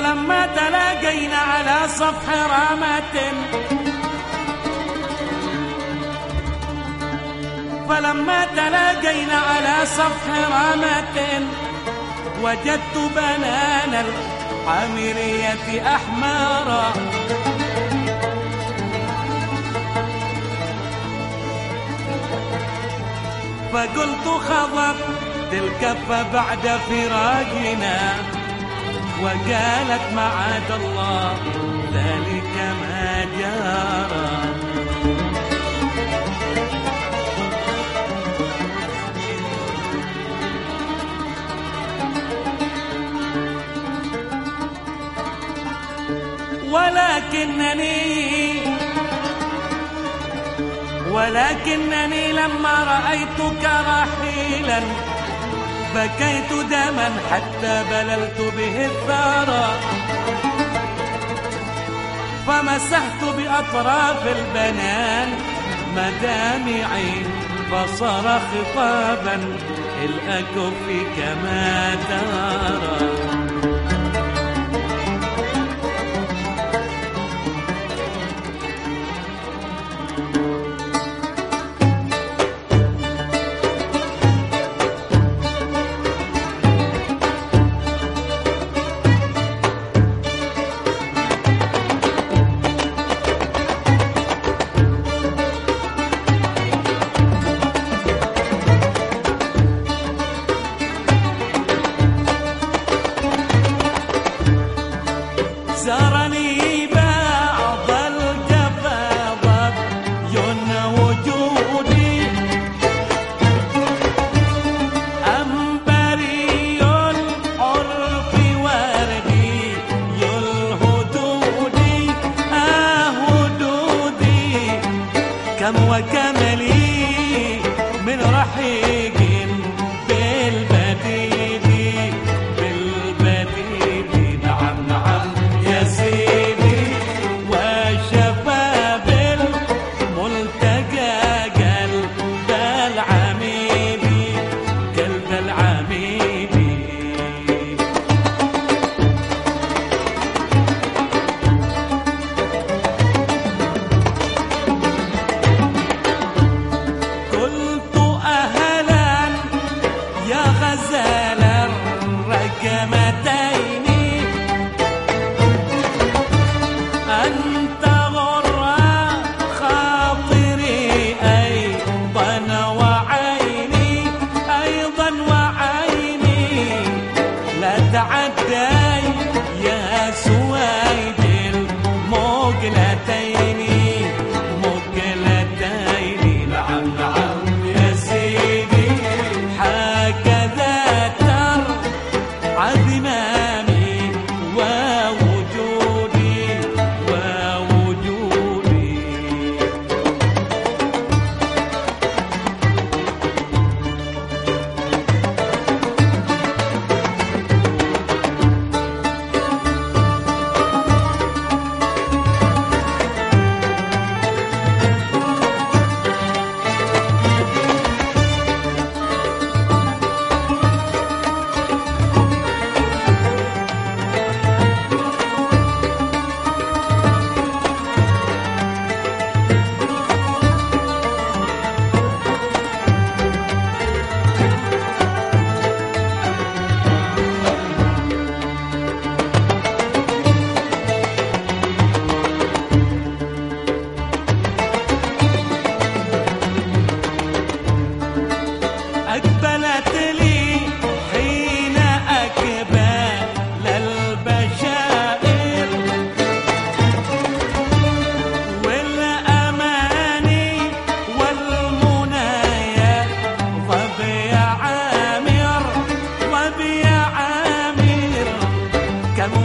فلما تلاقينا على صفح رامة. فلما تلاقينا على صفح رامة وجدت بنان العامرية أحمارا فقلت خضب الكف بعد فراقنا. وقالت معاد الله ذلك ما جرى ولكنني ولكنني لما رأيتك رحيلا بكيت دما حتى بللت به الثرى فمسحت بأطراف البنان مدامعي فصار خطابا الأكف كما ترى. let them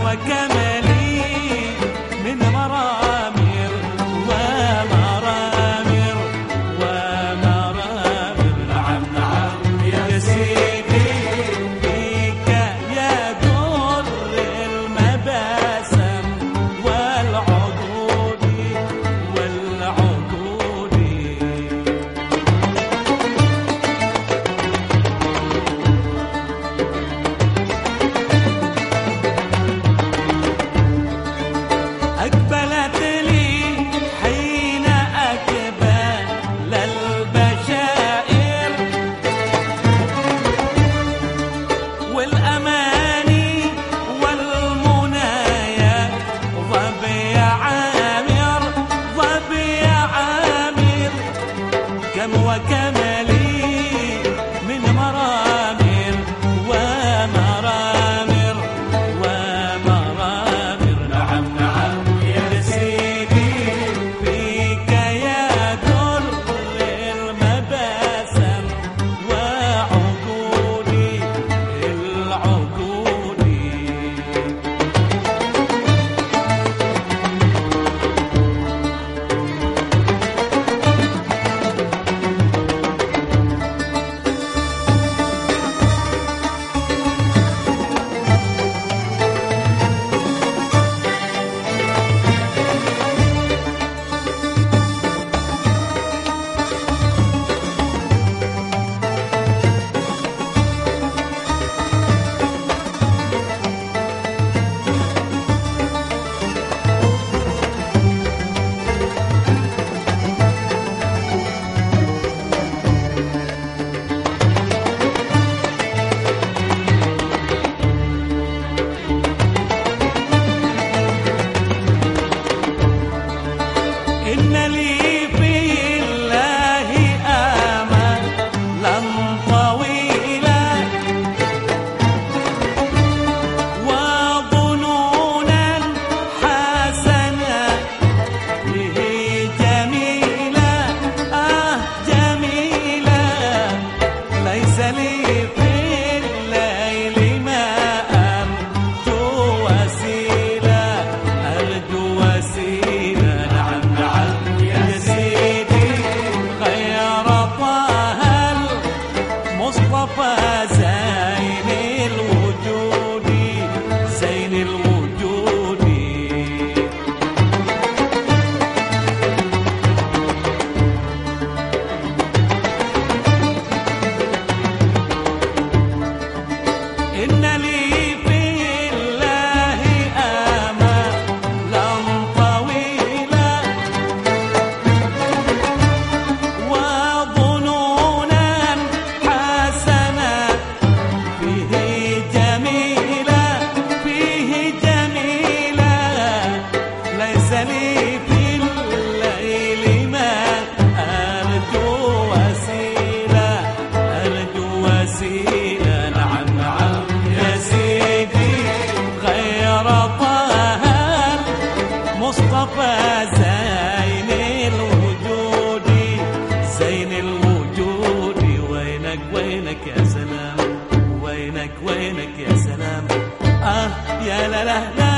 كم وكم لي من مرامر I can't. la la la la.